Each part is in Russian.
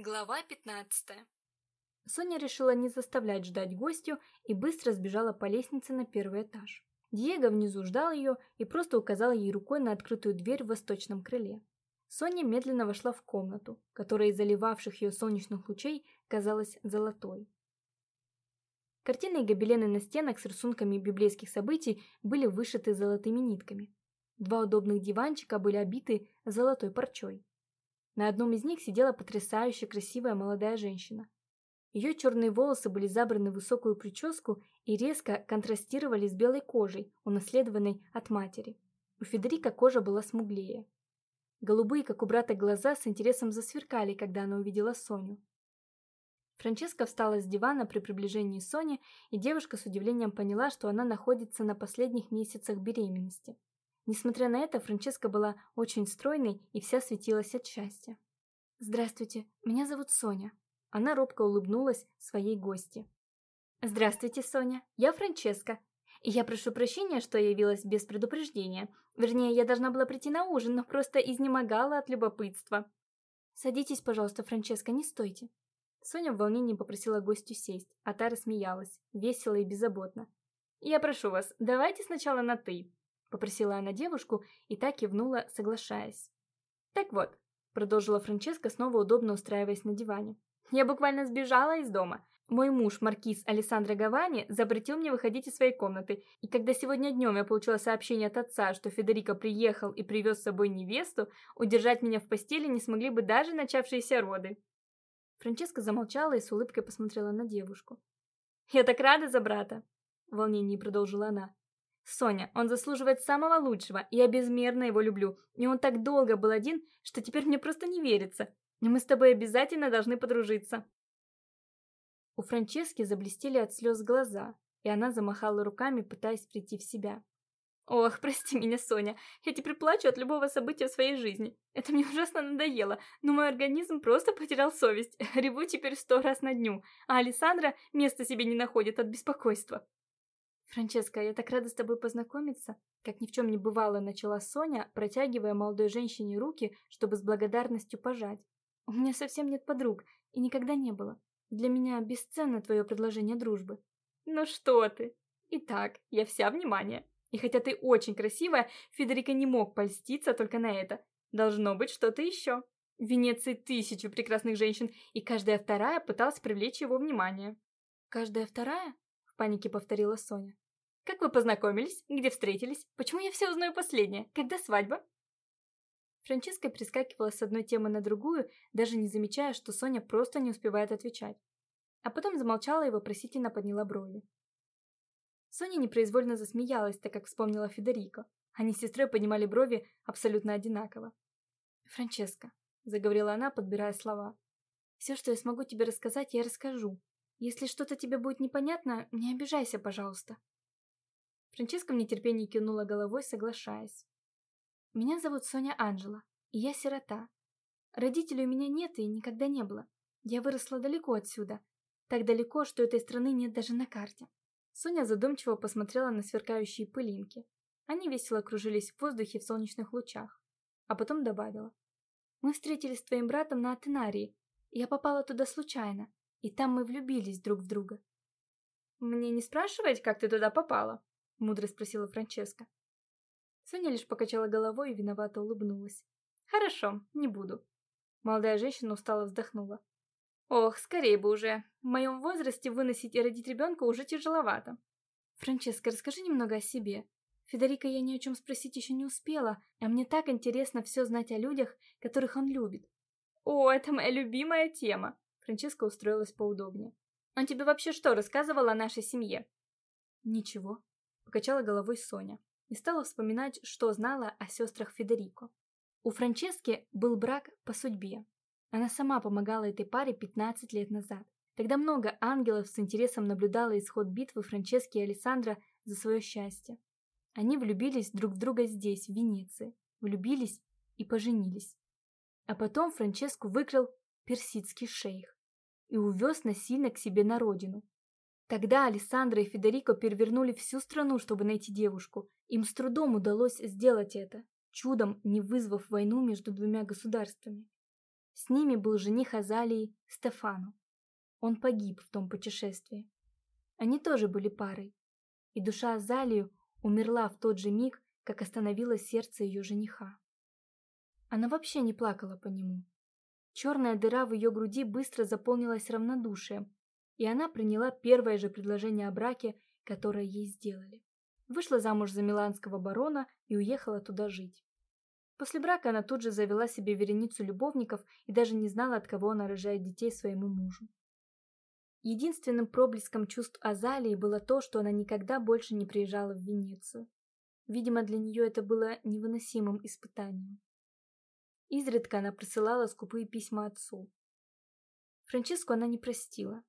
Глава 15 Соня решила не заставлять ждать гостю и быстро сбежала по лестнице на первый этаж. Диего внизу ждал ее и просто указал ей рукой на открытую дверь в восточном крыле. Соня медленно вошла в комнату, которая из заливавших ее солнечных лучей казалась золотой. Картины и гобелены на стенах с рисунками библейских событий были вышиты золотыми нитками. Два удобных диванчика были обиты золотой парчой. На одном из них сидела потрясающе красивая молодая женщина. Ее черные волосы были забраны в высокую прическу и резко контрастировали с белой кожей, унаследованной от матери. У Федерика кожа была смуглее. Голубые, как у брата, глаза с интересом засверкали, когда она увидела Соню. Франческа встала с дивана при приближении Сони, и девушка с удивлением поняла, что она находится на последних месяцах беременности. Несмотря на это, Франческа была очень стройной и вся светилась от счастья. «Здравствуйте, меня зовут Соня». Она робко улыбнулась своей гости. «Здравствуйте, Соня, я Франческа. И я прошу прощения, что явилась без предупреждения. Вернее, я должна была прийти на ужин, но просто изнемогала от любопытства». «Садитесь, пожалуйста, Франческа, не стойте». Соня в волнении попросила гостю сесть, а та рассмеялась, весело и беззаботно. «Я прошу вас, давайте сначала на «ты». — попросила она девушку и так кивнула, соглашаясь. «Так вот», — продолжила Франческа, снова удобно устраиваясь на диване. «Я буквально сбежала из дома. Мой муж, маркиз Алессандро Гавани, запретил мне выходить из своей комнаты, и когда сегодня днем я получила сообщение от отца, что Федерико приехал и привез с собой невесту, удержать меня в постели не смогли бы даже начавшиеся роды». Франческа замолчала и с улыбкой посмотрела на девушку. «Я так рада за брата!» — в волнении продолжила она. Соня, он заслуживает самого лучшего, я безмерно его люблю, и он так долго был один, что теперь мне просто не верится. Мы с тобой обязательно должны подружиться. У Франчески заблестели от слез глаза, и она замахала руками, пытаясь прийти в себя. Ох, прости меня, Соня, я теперь плачу от любого события в своей жизни. Это мне ужасно надоело, но мой организм просто потерял совесть. Реву теперь сто раз на дню, а Александра места себе не находит от беспокойства. «Франческа, я так рада с тобой познакомиться!» Как ни в чем не бывало, начала Соня, протягивая молодой женщине руки, чтобы с благодарностью пожать. «У меня совсем нет подруг, и никогда не было. Для меня бесценно твое предложение дружбы». «Ну что ты! Итак, я вся внимание. И хотя ты очень красивая, Федерико не мог польститься только на это. Должно быть что-то еще. В Венеции тысячу прекрасных женщин, и каждая вторая пыталась привлечь его внимание». «Каждая вторая?» Панике повторила Соня. «Как вы познакомились? Где встретились? Почему я все узнаю последнее? Когда свадьба?» Франческа прискакивала с одной темы на другую, даже не замечая, что Соня просто не успевает отвечать. А потом замолчала и вопросительно подняла брови. Соня непроизвольно засмеялась, так как вспомнила Федерико. Они с сестрой поднимали брови абсолютно одинаково. «Франческа», — заговорила она, подбирая слова, — «все, что я смогу тебе рассказать, я расскажу. Если что-то тебе будет непонятно, не обижайся, пожалуйста». Франческа в нетерпении кивнула головой, соглашаясь. «Меня зовут Соня Анжела, и я сирота. Родителей у меня нет и никогда не было. Я выросла далеко отсюда, так далеко, что этой страны нет даже на карте». Соня задумчиво посмотрела на сверкающие пылинки. Они весело кружились в воздухе в солнечных лучах. А потом добавила. «Мы встретились с твоим братом на Атенарии. Я попала туда случайно. И там мы влюбились друг в друга. «Мне не спрашивать, как ты туда попала?» — мудро спросила Франческа. Соня лишь покачала головой и виновато улыбнулась. «Хорошо, не буду». Молодая женщина устало вздохнула. «Ох, скорее бы уже. В моем возрасте выносить и родить ребенка уже тяжеловато». «Франческа, расскажи немного о себе. Федерико я ни о чем спросить еще не успела, а мне так интересно все знать о людях, которых он любит». «О, это моя любимая тема. Франческа устроилась поудобнее. «Он тебе вообще что рассказывал о нашей семье?» «Ничего», — покачала головой Соня и стала вспоминать, что знала о сестрах Федерико. У Франчески был брак по судьбе. Она сама помогала этой паре 15 лет назад. Тогда много ангелов с интересом наблюдало исход битвы Франчески и Александра за свое счастье. Они влюбились друг в друга здесь, в Венеции. Влюбились и поженились. А потом Франческу выкрал персидский шейх и увез насильно к себе на родину. Тогда Алессандро и Федерико перевернули всю страну, чтобы найти девушку. Им с трудом удалось сделать это, чудом не вызвав войну между двумя государствами. С ними был жених Азалии Стефану. Он погиб в том путешествии. Они тоже были парой. И душа Азалию умерла в тот же миг, как остановилось сердце ее жениха. Она вообще не плакала по нему. Черная дыра в ее груди быстро заполнилась равнодушием, и она приняла первое же предложение о браке, которое ей сделали. Вышла замуж за миланского барона и уехала туда жить. После брака она тут же завела себе вереницу любовников и даже не знала, от кого она рожает детей своему мужу. Единственным проблеском чувств Азалии было то, что она никогда больше не приезжала в Венецию. Видимо, для нее это было невыносимым испытанием. Изредка она присылала скупые письма отцу. Франческу она не простила.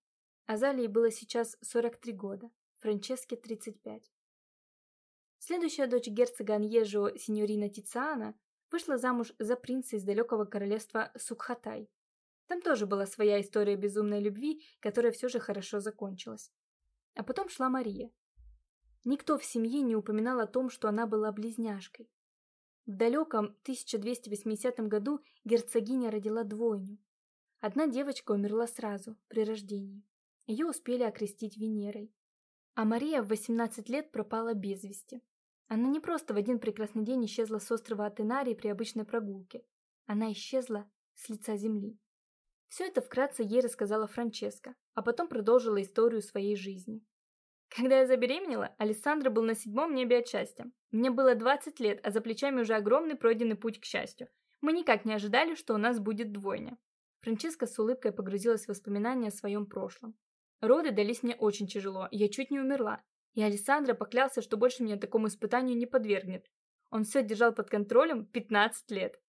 Азалии было сейчас 43 года, Франческе 35. Следующая дочь герцога Аньежо, синьорина Тициана, вышла замуж за принца из далекого королевства Сукхатай. Там тоже была своя история безумной любви, которая все же хорошо закончилась. А потом шла Мария. Никто в семье не упоминал о том, что она была близняшкой. В далеком 1280 году герцогиня родила двойню. Одна девочка умерла сразу, при рождении. Ее успели окрестить Венерой. А Мария в 18 лет пропала без вести. Она не просто в один прекрасный день исчезла с острова Атенарии при обычной прогулке. Она исчезла с лица земли. Все это вкратце ей рассказала Франческа, а потом продолжила историю своей жизни. Когда я забеременела, Александр был на седьмом небе от счастья. Мне было 20 лет, а за плечами уже огромный пройденный путь к счастью. Мы никак не ожидали, что у нас будет двойня. Франческа с улыбкой погрузилась в воспоминания о своем прошлом. Роды дались мне очень тяжело, я чуть не умерла. И Александра поклялся, что больше меня такому испытанию не подвергнет. Он все держал под контролем 15 лет.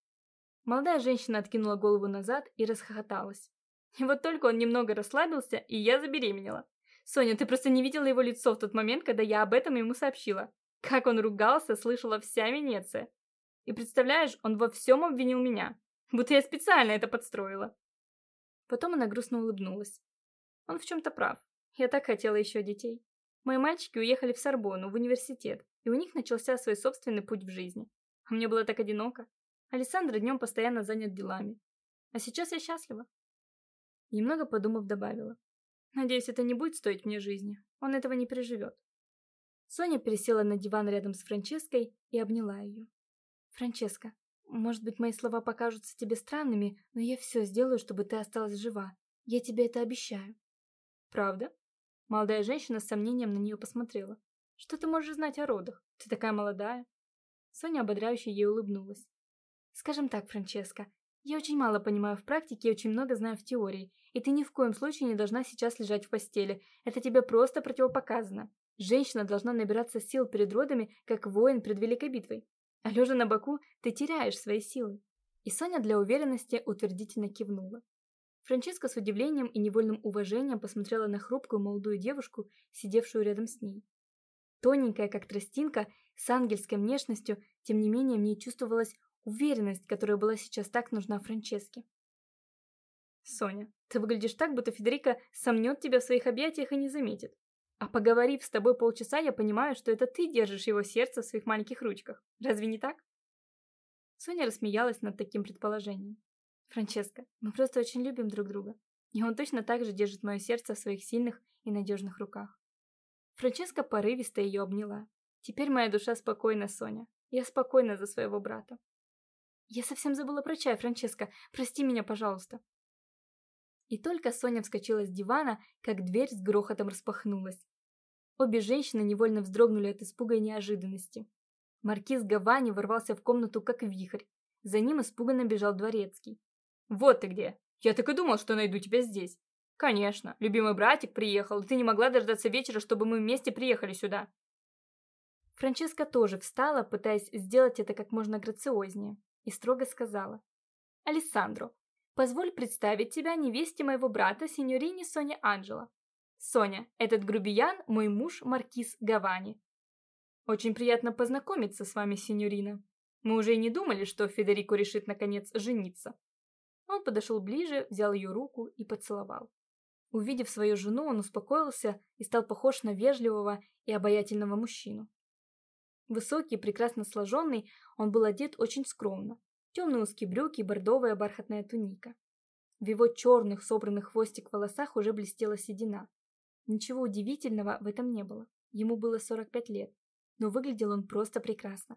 Молодая женщина откинула голову назад и расхохоталась. И вот только он немного расслабился, и я забеременела. Соня, ты просто не видела его лицо в тот момент, когда я об этом ему сообщила. Как он ругался, слышала вся Венеция. И представляешь, он во всем обвинил меня. Будто я специально это подстроила. Потом она грустно улыбнулась. Он в чем-то прав. Я так хотела еще детей. Мои мальчики уехали в Сорбонну, в университет, и у них начался свой собственный путь в жизни. А мне было так одиноко. Александр днем постоянно занят делами. А сейчас я счастлива. Немного подумав, добавила. Надеюсь, это не будет стоить мне жизни. Он этого не переживет. Соня пересела на диван рядом с Франческой и обняла ее. «Франческа, может быть, мои слова покажутся тебе странными, но я все сделаю, чтобы ты осталась жива. Я тебе это обещаю». «Правда?» Молодая женщина с сомнением на нее посмотрела. «Что ты можешь знать о родах? Ты такая молодая». Соня ободряюще ей улыбнулась. «Скажем так, Франческа, я очень мало понимаю в практике и очень много знаю в теории, и ты ни в коем случае не должна сейчас лежать в постели. Это тебе просто противопоказано. Женщина должна набираться сил перед родами, как воин перед великой битвой. А лежа на боку, ты теряешь свои силы». И Соня для уверенности утвердительно кивнула. Франческа с удивлением и невольным уважением посмотрела на хрупкую молодую девушку, сидевшую рядом с ней. Тоненькая, как тростинка, с ангельской внешностью, тем не менее в ней чувствовалась уверенность, которая была сейчас так нужна Франческе. «Соня, ты выглядишь так, будто Федерико сомнет тебя в своих объятиях и не заметит. А поговорив с тобой полчаса, я понимаю, что это ты держишь его сердце в своих маленьких ручках. Разве не так?» Соня рассмеялась над таким предположением. «Франческо, мы просто очень любим друг друга, и он точно так же держит мое сердце в своих сильных и надежных руках». Франческа порывисто ее обняла. «Теперь моя душа спокойна, Соня. Я спокойна за своего брата». «Я совсем забыла про чай, Франческа. Прости меня, пожалуйста». И только Соня вскочила с дивана, как дверь с грохотом распахнулась. Обе женщины невольно вздрогнули от испуга и неожиданности. Маркиз Гавани ворвался в комнату, как вихрь. За ним испуганно бежал дворецкий. «Вот ты где! Я так и думал, что найду тебя здесь!» «Конечно, любимый братик приехал, ты не могла дождаться вечера, чтобы мы вместе приехали сюда!» Франческа тоже встала, пытаясь сделать это как можно грациознее, и строго сказала. «Алессандро, Позволь представить тебя невесте моего брата, сеньорине Соне Анджело. Соня, этот грубиян – мой муж Маркиз Гавани. Очень приятно познакомиться с вами, сеньорина. Мы уже и не думали, что Федерико решит наконец жениться. Он подошел ближе, взял ее руку и поцеловал. Увидев свою жену, он успокоился и стал похож на вежливого и обаятельного мужчину. Высокий, прекрасно сложенный, он был одет очень скромно, Темные узкие брюки и бордовая бархатная туника. В его черных, собранных хвостик волосах уже блестела седина. Ничего удивительного в этом не было. Ему было 45 лет, но выглядел он просто прекрасно.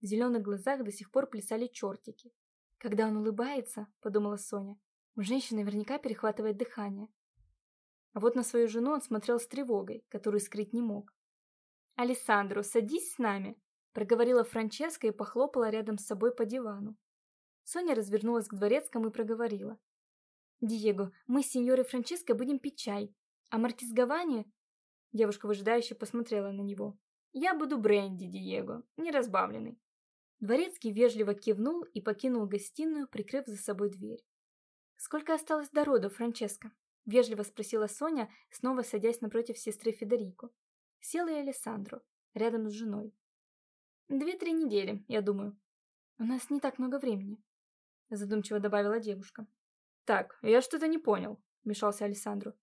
В зеленых глазах до сих пор плясали чертики. Когда он улыбается, подумала Соня, у женщины наверняка перехватывает дыхание. А вот на свою жену он смотрел с тревогой, которую скрыть не мог. «Алессандро, садись с нами!» – проговорила Франческа и похлопала рядом с собой по дивану. Соня развернулась к дворецкому и проговорила. «Диего, мы с сеньорой Франческо будем пить чай. А маркиз Гавани...» Девушка выжидающе посмотрела на него. «Я буду бренди, Диего, не разбавленный». Дворецкий вежливо кивнул и покинул гостиную, прикрыв за собой дверь. «Сколько осталось до родов, Франческо?» – вежливо спросила Соня, снова садясь напротив сестры Федерико. Села и Алессандро, рядом с женой. «Две-три недели, я думаю. У нас не так много времени», – задумчиво добавила девушка. «Так, я что-то не понял», – вмешался Алессандро.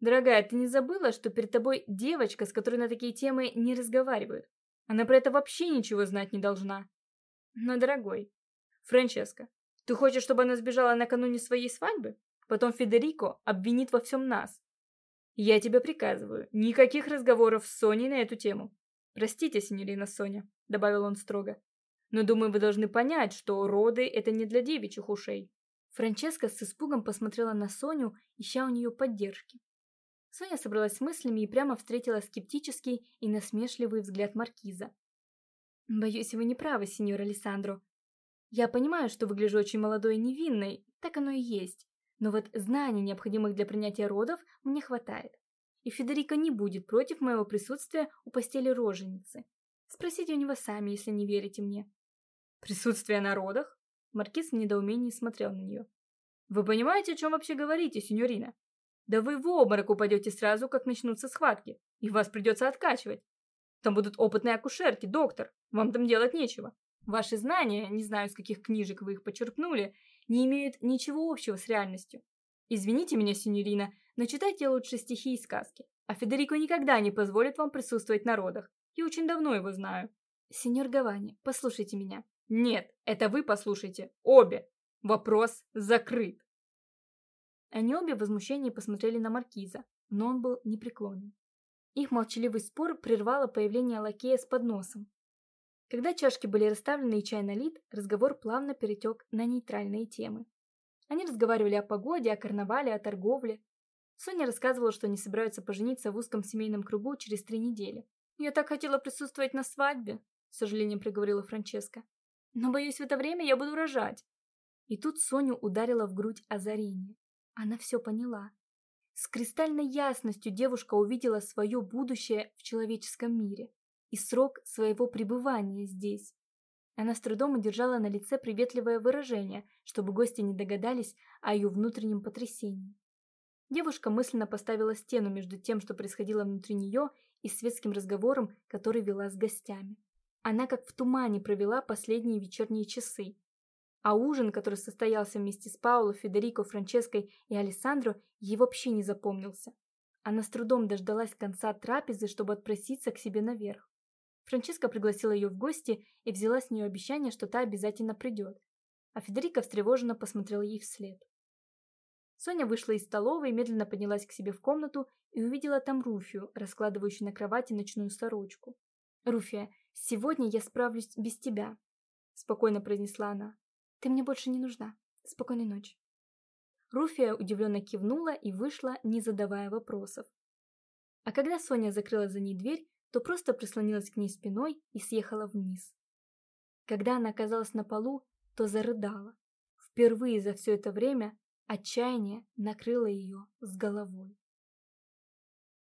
«Дорогая, ты не забыла, что перед тобой девочка, с которой на такие темы не разговаривают? Она про это вообще ничего знать не должна». «Но, дорогой, Франческо, ты хочешь, чтобы она сбежала накануне своей свадьбы? Потом Федерико обвинит во всем нас. Я тебе приказываю, никаких разговоров с Соней на эту тему. Простите, синьорина Соня, добавил он строго. Но думаю, вы должны понять, что роды это не для девичьих ушей. Франческа с испугом посмотрела на Соню, ища у нее поддержки. Соня собралась с мыслями и прямо встретила скептический и насмешливый взгляд маркиза. «Боюсь, вы не правы, сеньор Алессандро. Я понимаю, что выгляжу очень молодой и невинной, так оно и есть. Но вот знаний, необходимых для принятия родов, мне хватает. И Федерико не будет против моего присутствия у постели роженицы. Спросите у него сами, если не верите мне. Присутствие на родах? Маркиз в недоумении смотрел на нее. Вы понимаете, о чем вообще говорите, сеньорина? Да вы в обморок упадете сразу, как начнутся схватки, и вас придется откачивать. Там будут опытные акушерки, доктор. Вам там делать нечего. Ваши знания, не знаю, с каких книжек вы их почерпнули, не имеют ничего общего с реальностью. Извините меня, синьорина, но читайте лучше стихи и сказки. А Федерико никогда не позволит вам присутствовать на родах. Я очень давно его знаю. Сеньор Гавани, послушайте меня. Нет, это вы послушайте. Обе. Вопрос закрыт. Они обе в возмущении посмотрели на Маркиза, но он был непреклонен. Их молчаливый спор прервало появление лакея с подносом. Когда чашки были расставлены и чай налит, разговор плавно перетек на нейтральные темы. Они разговаривали о погоде, о карнавале, о торговле. Соня рассказывала, что они собираются пожениться в узком семейном кругу через три недели. «Я так хотела присутствовать на свадьбе», — с сожалением приговорила Франческа. «Но, боюсь, в это время я буду рожать». И тут Соню ударила в грудь озарение. Она все поняла. С кристальной ясностью девушка увидела свое будущее в человеческом мире и срок своего пребывания здесь. Она с трудом удержала на лице приветливое выражение, чтобы гости не догадались о ее внутреннем потрясении. Девушка мысленно поставила стену между тем, что происходило внутри нее, и светским разговором, который вела с гостями. Она как в тумане провела последние вечерние часы. А ужин, который состоялся вместе с Пауло, Федерико, Франческой и Алессандро, ей вообще не запомнился. Она с трудом дождалась конца трапезы, чтобы отпроситься к себе наверх. Франческа пригласила ее в гости и взяла с нее обещание, что та обязательно придет. А Федерика встревоженно посмотрела ей вслед. Соня вышла из столовой, медленно поднялась к себе в комнату и увидела там Руфию, раскладывающую на кровати ночную сорочку. «Руфия, сегодня я справлюсь без тебя», – спокойно произнесла она. «Ты мне больше не нужна. Спокойной ночи». Руфия удивленно кивнула и вышла, не задавая вопросов. А когда Соня закрыла за ней дверь, то просто прислонилась к ней спиной и съехала вниз. Когда она оказалась на полу, то зарыдала. Впервые за все это время отчаяние накрыло ее с головой.